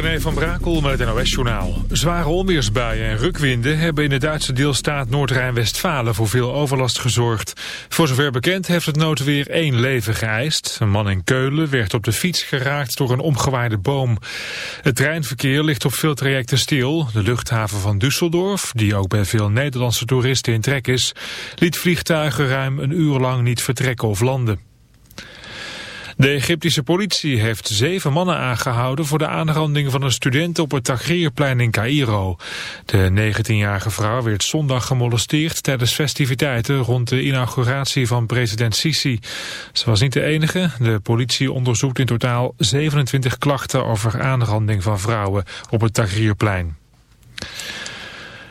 René van Brakel met het NOS-journaal. Zware onweersbuien en rukwinden hebben in de Duitse deelstaat Noord-Rijn-Westfalen voor veel overlast gezorgd. Voor zover bekend heeft het noodweer één leven geëist. Een man in Keulen werd op de fiets geraakt door een omgewaaide boom. Het treinverkeer ligt op veel trajecten stil. De luchthaven van Düsseldorf, die ook bij veel Nederlandse toeristen in trek is, liet vliegtuigen ruim een uur lang niet vertrekken of landen. De Egyptische politie heeft zeven mannen aangehouden voor de aanranding van een student op het Tahrirplein in Cairo. De 19-jarige vrouw werd zondag gemolesteerd tijdens festiviteiten rond de inauguratie van president Sisi. Ze was niet de enige. De politie onderzoekt in totaal 27 klachten over aanranding van vrouwen op het Tahrirplein.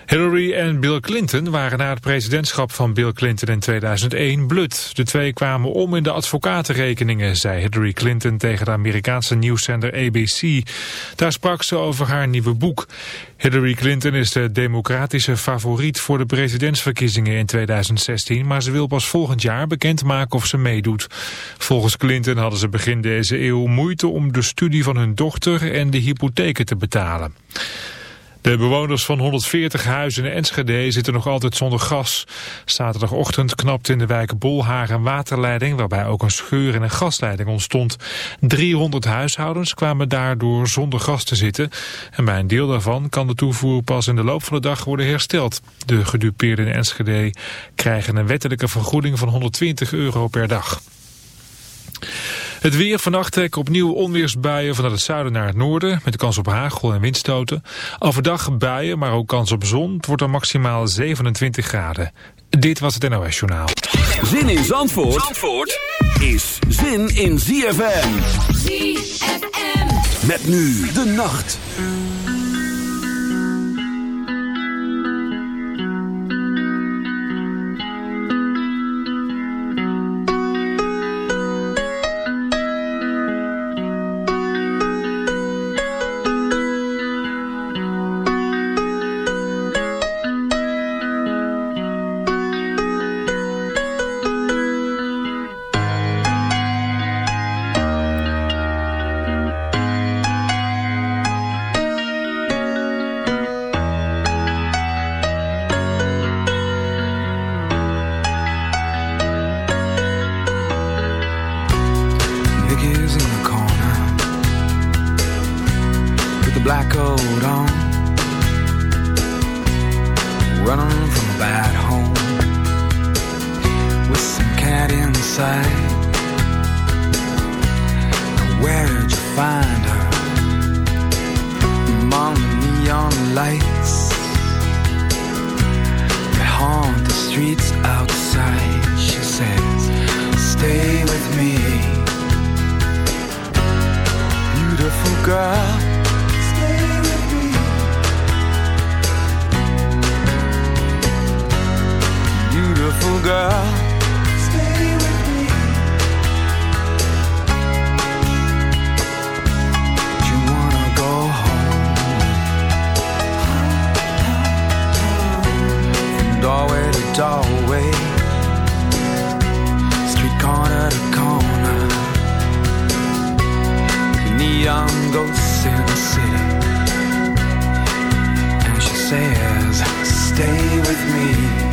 Hillary en Bill Clinton waren na het presidentschap van Bill Clinton in 2001 blut. De twee kwamen om in de advocatenrekeningen, zei Hillary Clinton tegen de Amerikaanse nieuwszender ABC. Daar sprak ze over haar nieuwe boek. Hillary Clinton is de democratische favoriet voor de presidentsverkiezingen in 2016, maar ze wil pas volgend jaar bekendmaken of ze meedoet. Volgens Clinton hadden ze begin deze eeuw moeite om de studie van hun dochter en de hypotheken te betalen. De bewoners van 140 huizen in Enschede zitten nog altijd zonder gas. Zaterdagochtend knapte in de wijk Bolhaar een waterleiding... waarbij ook een scheur in een gasleiding ontstond. 300 huishoudens kwamen daardoor zonder gas te zitten. En bij een deel daarvan kan de toevoer pas in de loop van de dag worden hersteld. De gedupeerden in Enschede krijgen een wettelijke vergoeding van 120 euro per dag. Het weer vannacht trekken opnieuw onweersbuien vanuit het zuiden naar het noorden... met de kans op hagel en windstoten. Overdag buien, maar ook kans op zon. Het wordt dan maximaal 27 graden. Dit was het NOS Journaal. Zin in Zandvoort, Zandvoort is zin in ZFM. ZFM. Met nu de nacht. Neon ghosts in the city. And she says, Stay with me.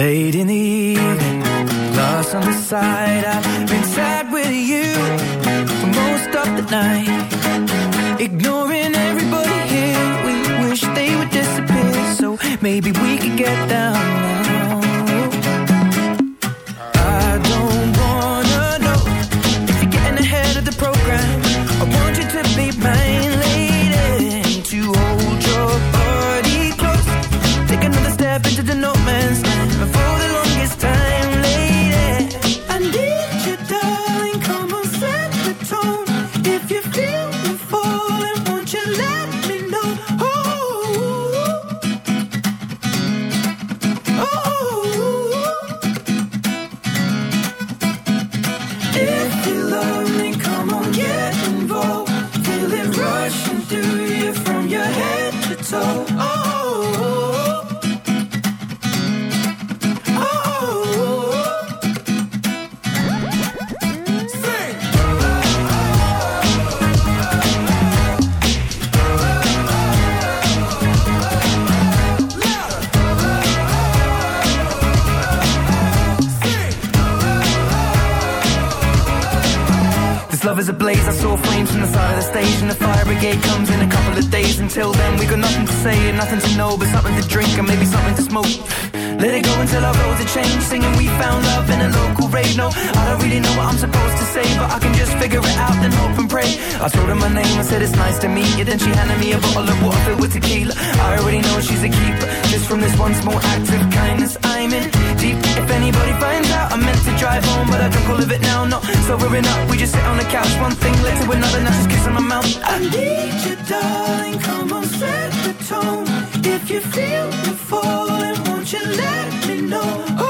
late in really know. I don't really know what I'm supposed to say But I can just figure it out then hope and pray. I told her my name and said it's nice to meet you. Then she handed me a bottle of water filled with tequila. I already know she's a keeper. Just from this one small act of kindness I'm in deep. If anybody finds out I meant to drive home But I drunk all of it now, no So we're up, we just sit on the couch One thing led to another, now just kissing my mouth. I need you darling, come on set the tone. If you feel you're falling, won't you let me know?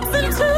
something to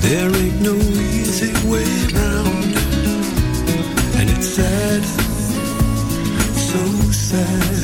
There ain't no easy way and it's sad, so sad.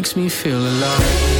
Makes me feel alive